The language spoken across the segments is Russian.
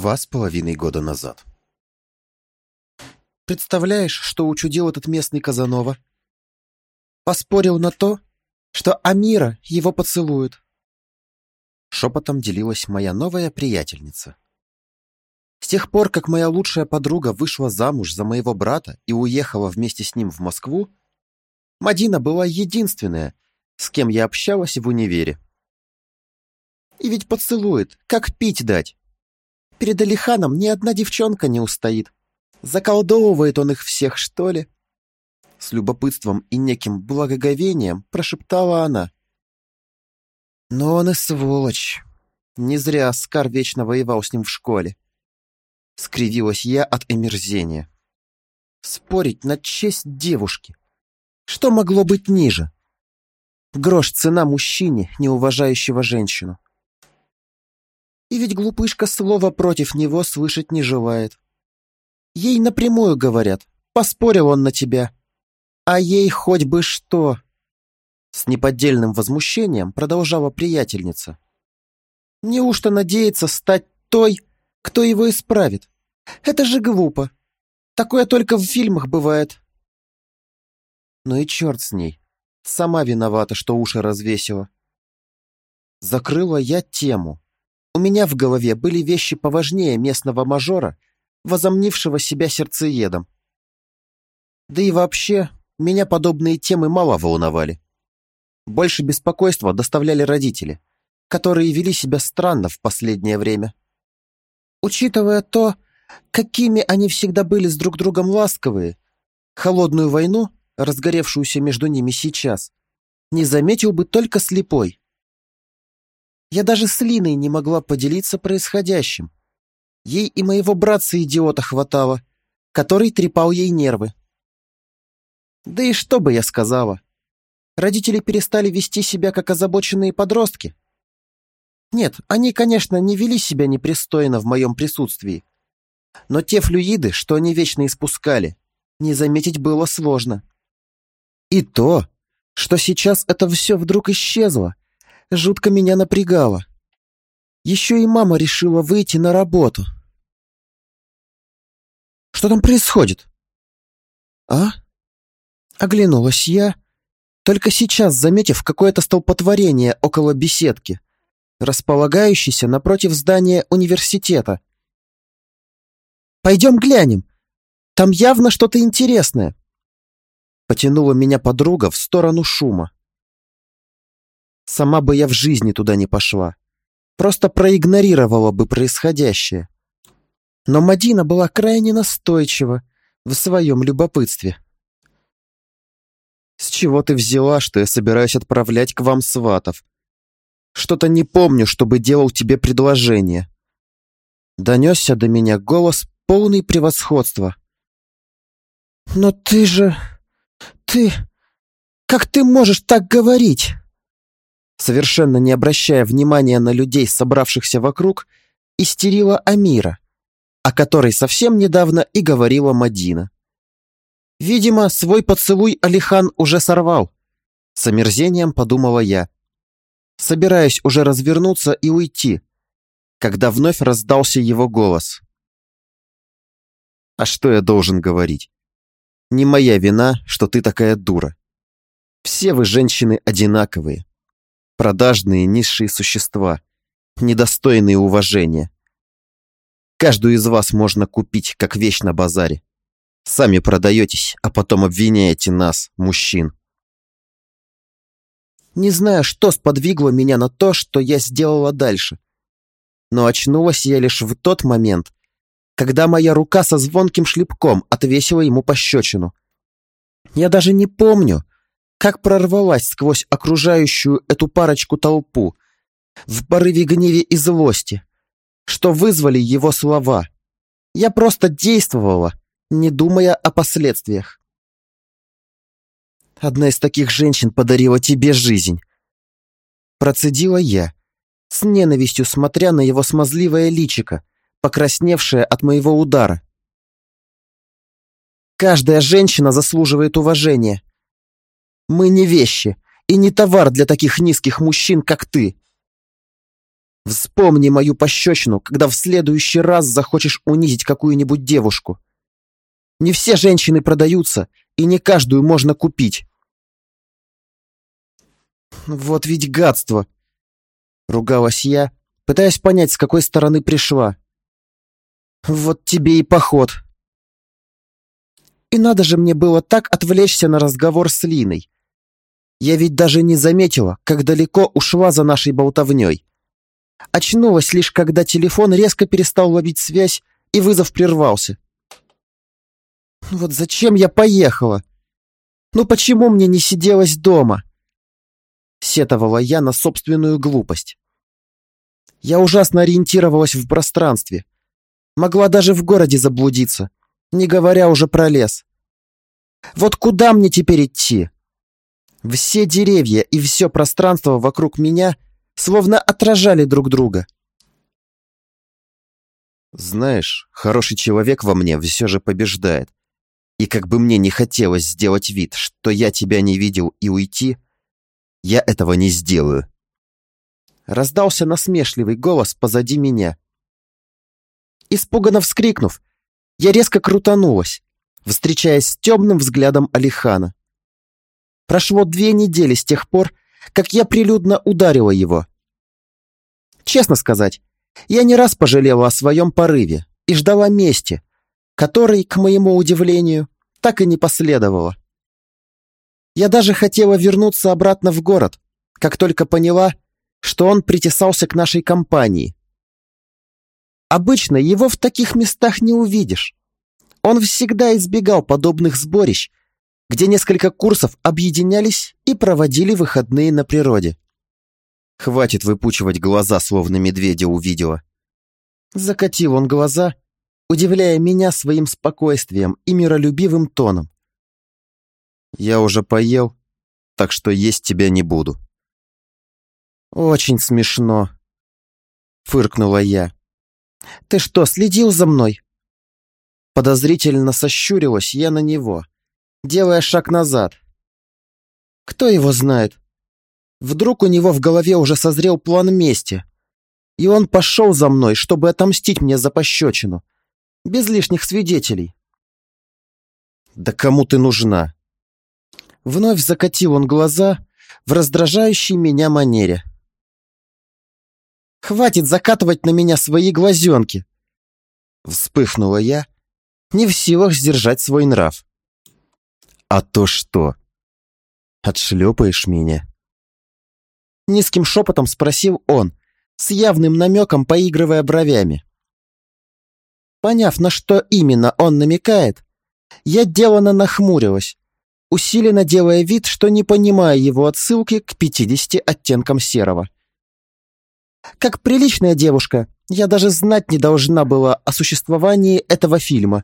Два с половиной года назад. Представляешь, что учудил этот местный Казанова? Поспорил на то, что Амира его поцелует. Шепотом делилась моя новая приятельница. С тех пор, как моя лучшая подруга вышла замуж за моего брата и уехала вместе с ним в Москву, Мадина была единственная, с кем я общалась в универе. И ведь поцелует, как пить дать. Перед Алиханом ни одна девчонка не устоит. Заколдовывает он их всех, что ли? С любопытством и неким благоговением прошептала она. Но он и сволочь. Не зря Оскар вечно воевал с ним в школе. Скривилась я от омерзения. Спорить на честь девушки. Что могло быть ниже? Грош цена мужчине, не уважающего женщину. И ведь глупышка слова против него слышать не желает. Ей напрямую говорят, поспорил он на тебя. А ей хоть бы что. С неподдельным возмущением продолжала приятельница. Неужто надеется стать той, кто его исправит? Это же глупо. Такое только в фильмах бывает. Ну и черт с ней. Сама виновата, что уши развесила. Закрыла я тему. У меня в голове были вещи поважнее местного мажора, возомнившего себя сердцеедом. Да и вообще, меня подобные темы мало волновали. Больше беспокойства доставляли родители, которые вели себя странно в последнее время. Учитывая то, какими они всегда были с друг другом ласковые, холодную войну, разгоревшуюся между ними сейчас, не заметил бы только слепой. Я даже с Линой не могла поделиться происходящим. Ей и моего братца-идиота хватало, который трепал ей нервы. Да и что бы я сказала? Родители перестали вести себя как озабоченные подростки. Нет, они, конечно, не вели себя непристойно в моем присутствии. Но те флюиды, что они вечно испускали, не заметить было сложно. И то, что сейчас это все вдруг исчезло, жутко меня напрягало. Еще и мама решила выйти на работу. Что там происходит? А? Оглянулась я, только сейчас заметив какое-то столпотворение около беседки, располагающейся напротив здания университета. «Пойдем глянем. Там явно что-то интересное». Потянула меня подруга в сторону шума. Сама бы я в жизни туда не пошла. Просто проигнорировала бы происходящее. Но Мадина была крайне настойчива в своем любопытстве. «С чего ты взяла, что я собираюсь отправлять к вам сватов? Что-то не помню, чтобы делал тебе предложение». Донесся до меня голос, полный превосходства. «Но ты же... ты... как ты можешь так говорить?» Совершенно не обращая внимания на людей, собравшихся вокруг, истерила Амира, о которой совсем недавно и говорила Мадина. Видимо, свой поцелуй Алихан уже сорвал. С омерзением подумала я. Собираюсь уже развернуться и уйти, когда вновь раздался его голос. А что я должен говорить? Не моя вина, что ты такая дура. Все вы, женщины, одинаковые продажные низшие существа, недостойные уважения. Каждую из вас можно купить, как вещь на базаре. Сами продаетесь, а потом обвиняете нас, мужчин. Не знаю, что сподвигло меня на то, что я сделала дальше. Но очнулась я лишь в тот момент, когда моя рука со звонким шлепком отвесила ему пощечину. Я даже не помню, как прорвалась сквозь окружающую эту парочку толпу, в порыве гневе и злости, что вызвали его слова. Я просто действовала, не думая о последствиях. Одна из таких женщин подарила тебе жизнь. Процедила я, с ненавистью смотря на его смазливое личико, покрасневшее от моего удара. Каждая женщина заслуживает уважения, мы не вещи и не товар для таких низких мужчин, как ты. Вспомни мою пощечину, когда в следующий раз захочешь унизить какую-нибудь девушку. Не все женщины продаются, и не каждую можно купить. Вот ведь гадство! Ругалась я, пытаясь понять, с какой стороны пришла. Вот тебе и поход. И надо же мне было так отвлечься на разговор с Линой. Я ведь даже не заметила, как далеко ушла за нашей болтовней. Очнулась лишь, когда телефон резко перестал ловить связь, и вызов прервался. Вот зачем я поехала? Ну почему мне не сиделось дома? Сетовала я на собственную глупость. Я ужасно ориентировалась в пространстве. Могла даже в городе заблудиться, не говоря уже про лес. Вот куда мне теперь идти? Все деревья и все пространство вокруг меня словно отражали друг друга. Знаешь, хороший человек во мне все же побеждает. И как бы мне не хотелось сделать вид, что я тебя не видел и уйти, я этого не сделаю. Раздался насмешливый голос позади меня. Испуганно вскрикнув, я резко крутанулась, встречаясь с темным взглядом Алихана. Прошло две недели с тех пор, как я прилюдно ударила его. Честно сказать, я не раз пожалела о своем порыве и ждала мести, которой, к моему удивлению, так и не последовало. Я даже хотела вернуться обратно в город, как только поняла, что он притесался к нашей компании. Обычно его в таких местах не увидишь. Он всегда избегал подобных сборищ, где несколько курсов объединялись и проводили выходные на природе. Хватит выпучивать глаза, словно медведя увидела. Закатил он глаза, удивляя меня своим спокойствием и миролюбивым тоном. Я уже поел, так что есть тебя не буду. Очень смешно, фыркнула я. Ты что, следил за мной? Подозрительно сощурилась я на него, делая шаг назад. Кто его знает? Вдруг у него в голове уже созрел план мести, и он пошел за мной, чтобы отомстить мне за пощечину, без лишних свидетелей. «Да кому ты нужна?» Вновь закатил он глаза в раздражающей меня манере. «Хватит закатывать на меня свои глазенки!» Вспыхнула я, не в силах сдержать свой нрав. «А то что? Отшлепаешь меня?» Низким шепотом спросил он, с явным намеком поигрывая бровями. Поняв, на что именно он намекает, я делано нахмурилась, усиленно делая вид, что не понимаю его отсылки к 50 оттенкам серого. Как приличная девушка, я даже знать не должна была о существовании этого фильма.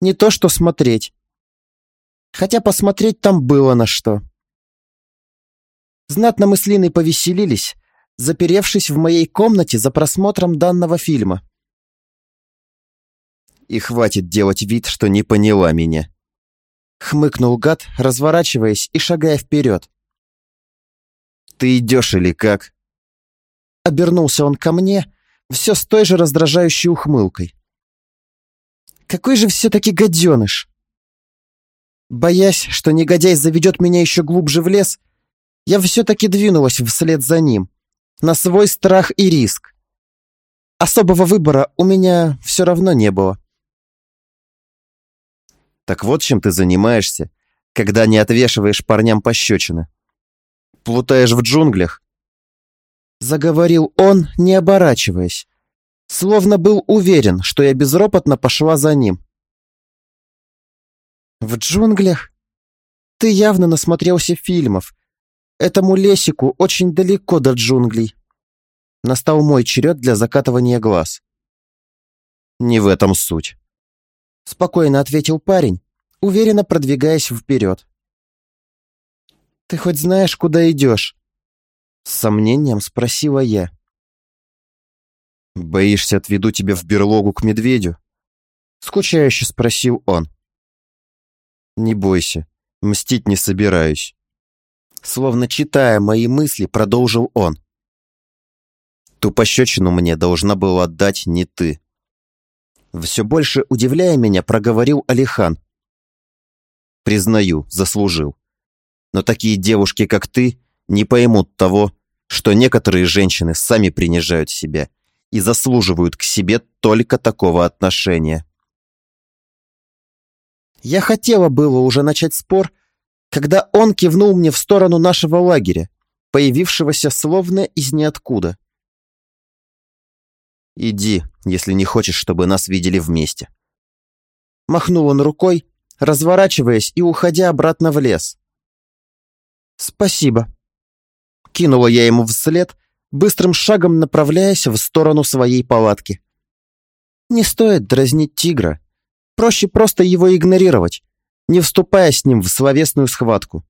Не то что смотреть. Хотя посмотреть там было на что. Знатно мы с Линой повеселились, заперевшись в моей комнате за просмотром данного фильма. И хватит делать вид, что не поняла меня. Хмыкнул гад, разворачиваясь и шагая вперед. «Ты идешь или как?» Обернулся он ко мне, все с той же раздражающей ухмылкой. «Какой же все-таки гаденыш!» Боясь, что негодяй заведет меня еще глубже в лес, я все-таки двинулась вслед за ним, на свой страх и риск. Особого выбора у меня все равно не было. Так вот чем ты занимаешься, когда не отвешиваешь парням пощечины. Плутаешь в джунглях? Заговорил он, не оборачиваясь, словно был уверен, что я безропотно пошла за ним. В джунглях? Ты явно насмотрелся фильмов, Этому лесику очень далеко до джунглей. Настал мой черед для закатывания глаз. Не в этом суть. Спокойно ответил парень, уверенно продвигаясь вперед. Ты хоть знаешь, куда идешь? С сомнением спросила я. «Боишься, отведу тебя в берлогу к медведю?» Скучающе спросил он. «Не бойся, мстить не собираюсь. Словно читая мои мысли, продолжил он. Ту пощечину мне должна была отдать не ты. Все больше удивляя меня, проговорил Алихан. Признаю, заслужил. Но такие девушки, как ты, не поймут того, что некоторые женщины сами принижают себя и заслуживают к себе только такого отношения. Я хотела было уже начать спор, когда он кивнул мне в сторону нашего лагеря, появившегося словно из ниоткуда. «Иди, если не хочешь, чтобы нас видели вместе». Махнул он рукой, разворачиваясь и уходя обратно в лес. «Спасибо». Кинула я ему вслед, быстрым шагом направляясь в сторону своей палатки. Не стоит дразнить тигра. Проще просто его игнорировать, не вступая с ним в словесную схватку.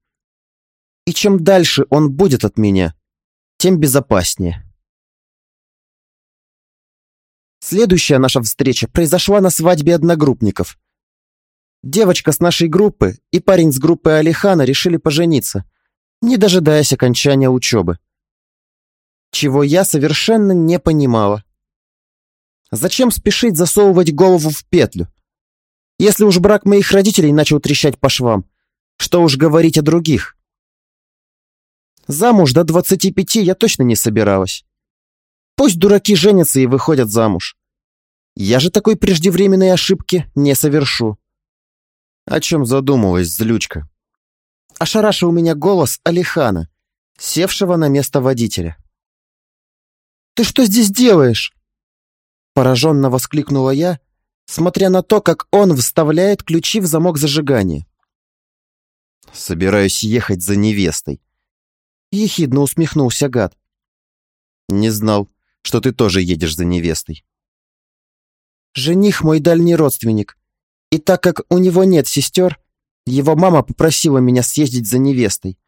И чем дальше он будет от меня, тем безопаснее. Следующая наша встреча произошла на свадьбе одногруппников. Девочка с нашей группы и парень с группы Алихана решили пожениться, не дожидаясь окончания учебы. Чего я совершенно не понимала. Зачем спешить засовывать голову в петлю? Если уж брак моих родителей начал трещать по швам, что уж говорить о других? Замуж до 25 я точно не собиралась. Пусть дураки женятся и выходят замуж. Я же такой преждевременной ошибки не совершу. О чем задумалась злючка? Ошарашил меня голос Алихана, севшего на место водителя. «Ты что здесь делаешь?» Пораженно воскликнула я, смотря на то, как он вставляет ключи в замок зажигания. «Собираюсь ехать за невестой», — ехидно усмехнулся гад. «Не знал, что ты тоже едешь за невестой. Жених мой дальний родственник, и так как у него нет сестер, его мама попросила меня съездить за невестой.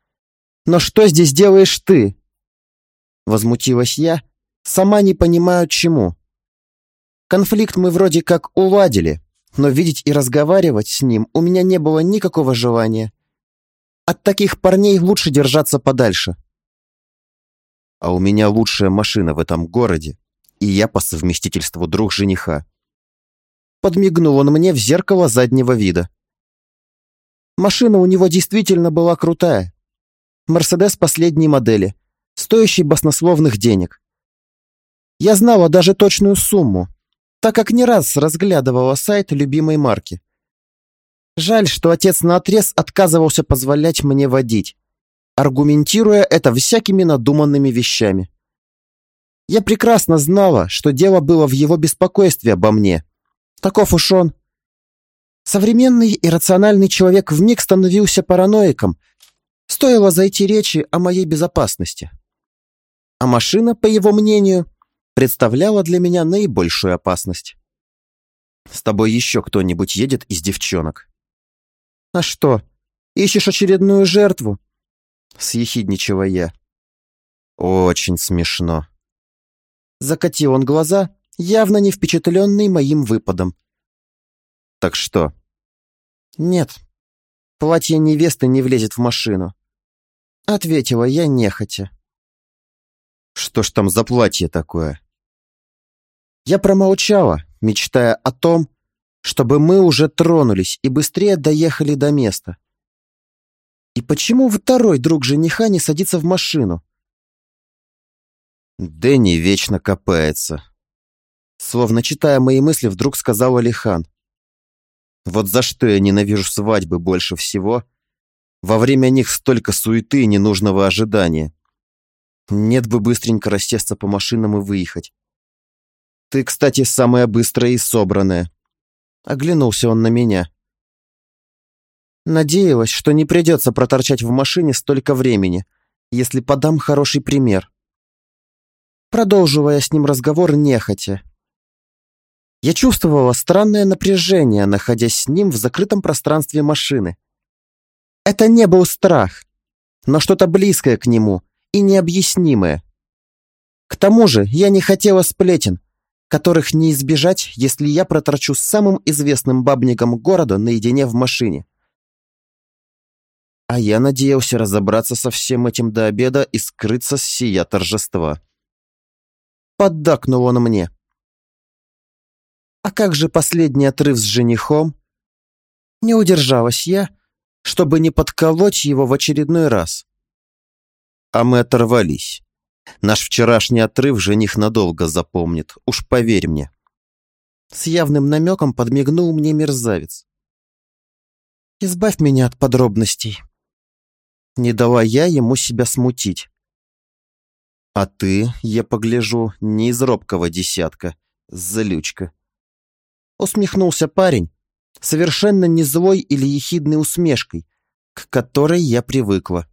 Но что здесь делаешь ты? Возмутилась я, сама не понимаю чему. Конфликт мы вроде как уладили, но видеть и разговаривать с ним у меня не было никакого желания. От таких парней лучше держаться подальше а у меня лучшая машина в этом городе, и я по совместительству друг жениха. Подмигнул он мне в зеркало заднего вида. Машина у него действительно была крутая. Мерседес последней модели, стоящий баснословных денег. Я знала даже точную сумму, так как не раз разглядывала сайт любимой марки. Жаль, что отец наотрез отказывался позволять мне водить аргументируя это всякими надуманными вещами. Я прекрасно знала, что дело было в его беспокойстве обо мне. Таков уж он. Современный и рациональный человек вмиг становился параноиком. Стоило зайти речи о моей безопасности. А машина, по его мнению, представляла для меня наибольшую опасность. «С тобой еще кто-нибудь едет из девчонок?» «А что, ищешь очередную жертву?» съехидничала я. Очень смешно. Закатил он глаза, явно не впечатленный моим выпадом. Так что? Нет, платье невесты не влезет в машину. Ответила я нехотя. Что ж там за платье такое? Я промолчала, мечтая о том, чтобы мы уже тронулись и быстрее доехали до места. И почему второй друг жениха не садится в машину? Дэнни вечно копается. Словно читая мои мысли, вдруг сказал Алихан. Вот за что я ненавижу свадьбы больше всего. Во время них столько суеты и ненужного ожидания. Нет бы быстренько рассесться по машинам и выехать. Ты, кстати, самая быстрая и собранная. Оглянулся он на меня. Надеялась, что не придется проторчать в машине столько времени, если подам хороший пример. Продолживая с ним разговор нехотя. Я чувствовала странное напряжение, находясь с ним в закрытом пространстве машины. Это не был страх, но что-то близкое к нему и необъяснимое. К тому же я не хотела сплетен, которых не избежать, если я проторчу с самым известным бабником города наедине в машине. А я надеялся разобраться со всем этим до обеда и скрыться с сия торжества. Поддакнул он мне. А как же последний отрыв с женихом? Не удержалась я, чтобы не подколоть его в очередной раз. А мы оторвались. Наш вчерашний отрыв жених надолго запомнит, уж поверь мне. С явным намеком подмигнул мне мерзавец. Избавь меня от подробностей. Не дала я ему себя смутить. А ты, я погляжу, не из робкого десятка, залючка. Усмехнулся парень, совершенно не злой или ехидной усмешкой, к которой я привыкла.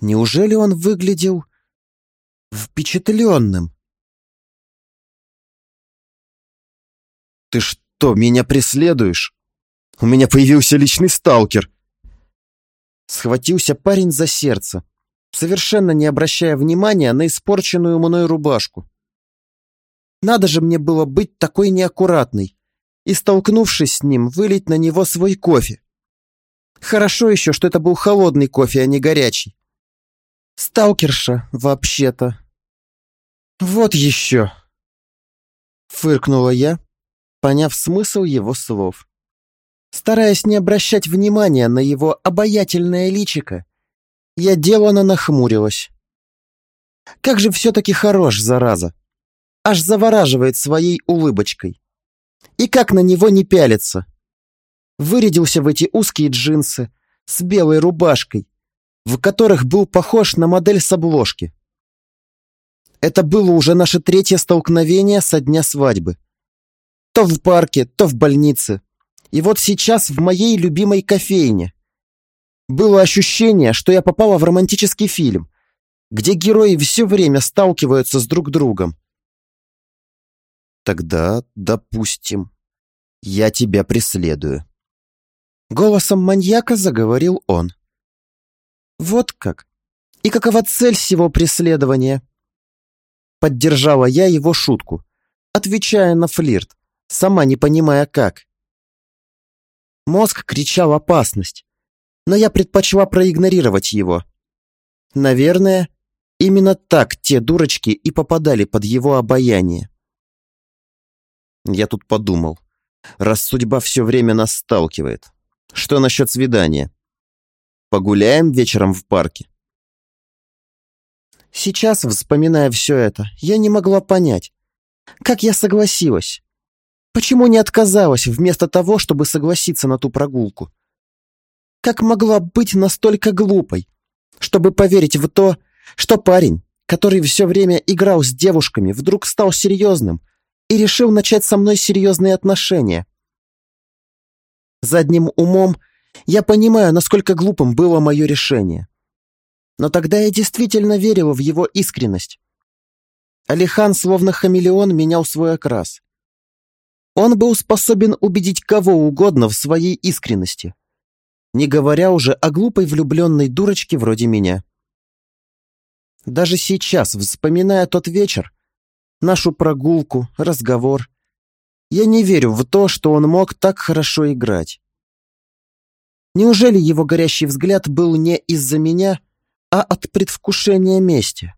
Неужели он выглядел впечатленным? «Ты что, меня преследуешь? У меня появился личный сталкер!» Схватился парень за сердце, совершенно не обращая внимания на испорченную мной рубашку. Надо же мне было быть такой неаккуратной и, столкнувшись с ним, вылить на него свой кофе. Хорошо еще, что это был холодный кофе, а не горячий. Сталкерша, вообще-то. Вот еще. Фыркнула я, поняв смысл его слов. Стараясь не обращать внимания на его обаятельное личико, я делано нахмурилась. Как же все-таки хорош, зараза. Аж завораживает своей улыбочкой. И как на него не пялиться. Вырядился в эти узкие джинсы с белой рубашкой, в которых был похож на модель с обложки. Это было уже наше третье столкновение со дня свадьбы. То в парке, то в больнице. И вот сейчас в моей любимой кофейне. Было ощущение, что я попала в романтический фильм, где герои все время сталкиваются с друг другом. Тогда, допустим, я тебя преследую. Голосом маньяка заговорил он. Вот как? И какова цель всего преследования? Поддержала я его шутку, отвечая на флирт, сама не понимая как. Мозг кричал опасность, но я предпочла проигнорировать его. Наверное, именно так те дурочки и попадали под его обаяние. Я тут подумал, раз судьба все время нас сталкивает, что насчет свидания? Погуляем вечером в парке? Сейчас, вспоминая все это, я не могла понять, как я согласилась. Почему не отказалась вместо того, чтобы согласиться на ту прогулку? Как могла быть настолько глупой, чтобы поверить в то, что парень, который все время играл с девушками, вдруг стал серьезным и решил начать со мной серьезные отношения? Задним умом я понимаю, насколько глупым было мое решение. Но тогда я действительно верила в его искренность. Алихан, словно хамелеон, менял свой окрас. Он был способен убедить кого угодно в своей искренности, не говоря уже о глупой влюбленной дурочке вроде меня. Даже сейчас, вспоминая тот вечер, нашу прогулку, разговор, я не верю в то, что он мог так хорошо играть. Неужели его горящий взгляд был не из-за меня, а от предвкушения мести?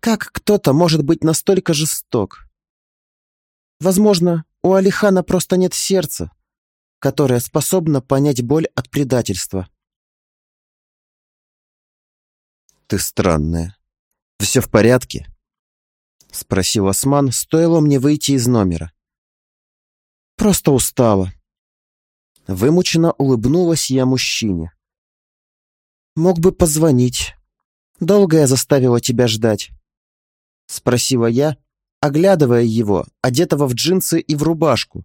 Как кто-то может быть настолько жесток? Возможно, у Алихана просто нет сердца, которое способно понять боль от предательства. «Ты странная. Все в порядке?» — спросил Осман, стоило мне выйти из номера. «Просто устала». Вымученно улыбнулась я мужчине. «Мог бы позвонить. Долго я заставила тебя ждать?» Спросила я, оглядывая его, одетого в джинсы и в рубашку.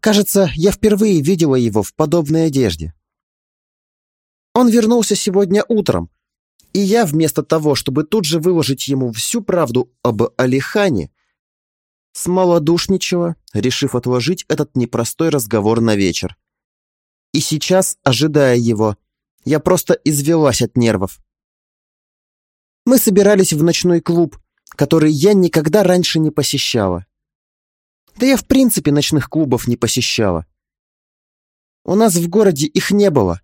Кажется, я впервые видела его в подобной одежде. Он вернулся сегодня утром, и я, вместо того, чтобы тут же выложить ему всю правду об Алихане, смолодушничала, решив отложить этот непростой разговор на вечер. И сейчас, ожидая его, я просто извелась от нервов. Мы собирались в ночной клуб, который я никогда раньше не посещала. Да я в принципе ночных клубов не посещала. У нас в городе их не было,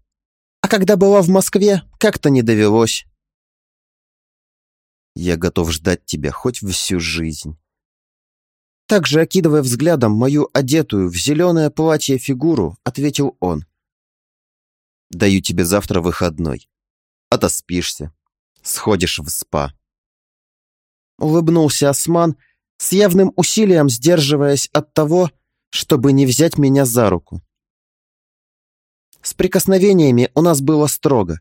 а когда была в Москве, как-то не довелось. Я готов ждать тебя хоть всю жизнь. Также, окидывая взглядом мою одетую в зеленое платье фигуру, ответил он. Даю тебе завтра выходной. Отоспишься. Сходишь в спа. Улыбнулся Осман, с явным усилием сдерживаясь от того, чтобы не взять меня за руку. С прикосновениями у нас было строго.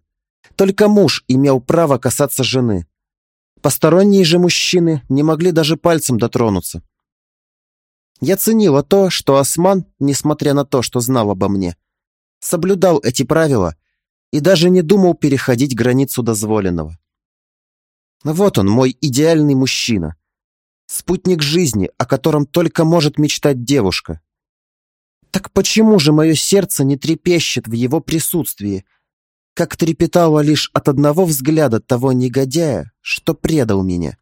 Только муж имел право касаться жены. Посторонние же мужчины не могли даже пальцем дотронуться. Я ценила то, что Осман, несмотря на то, что знал обо мне, соблюдал эти правила и даже не думал переходить границу дозволенного. Вот он, мой идеальный мужчина. Спутник жизни, о котором только может мечтать девушка. Так почему же мое сердце не трепещет в его присутствии, как трепетало лишь от одного взгляда того негодяя, что предал меня?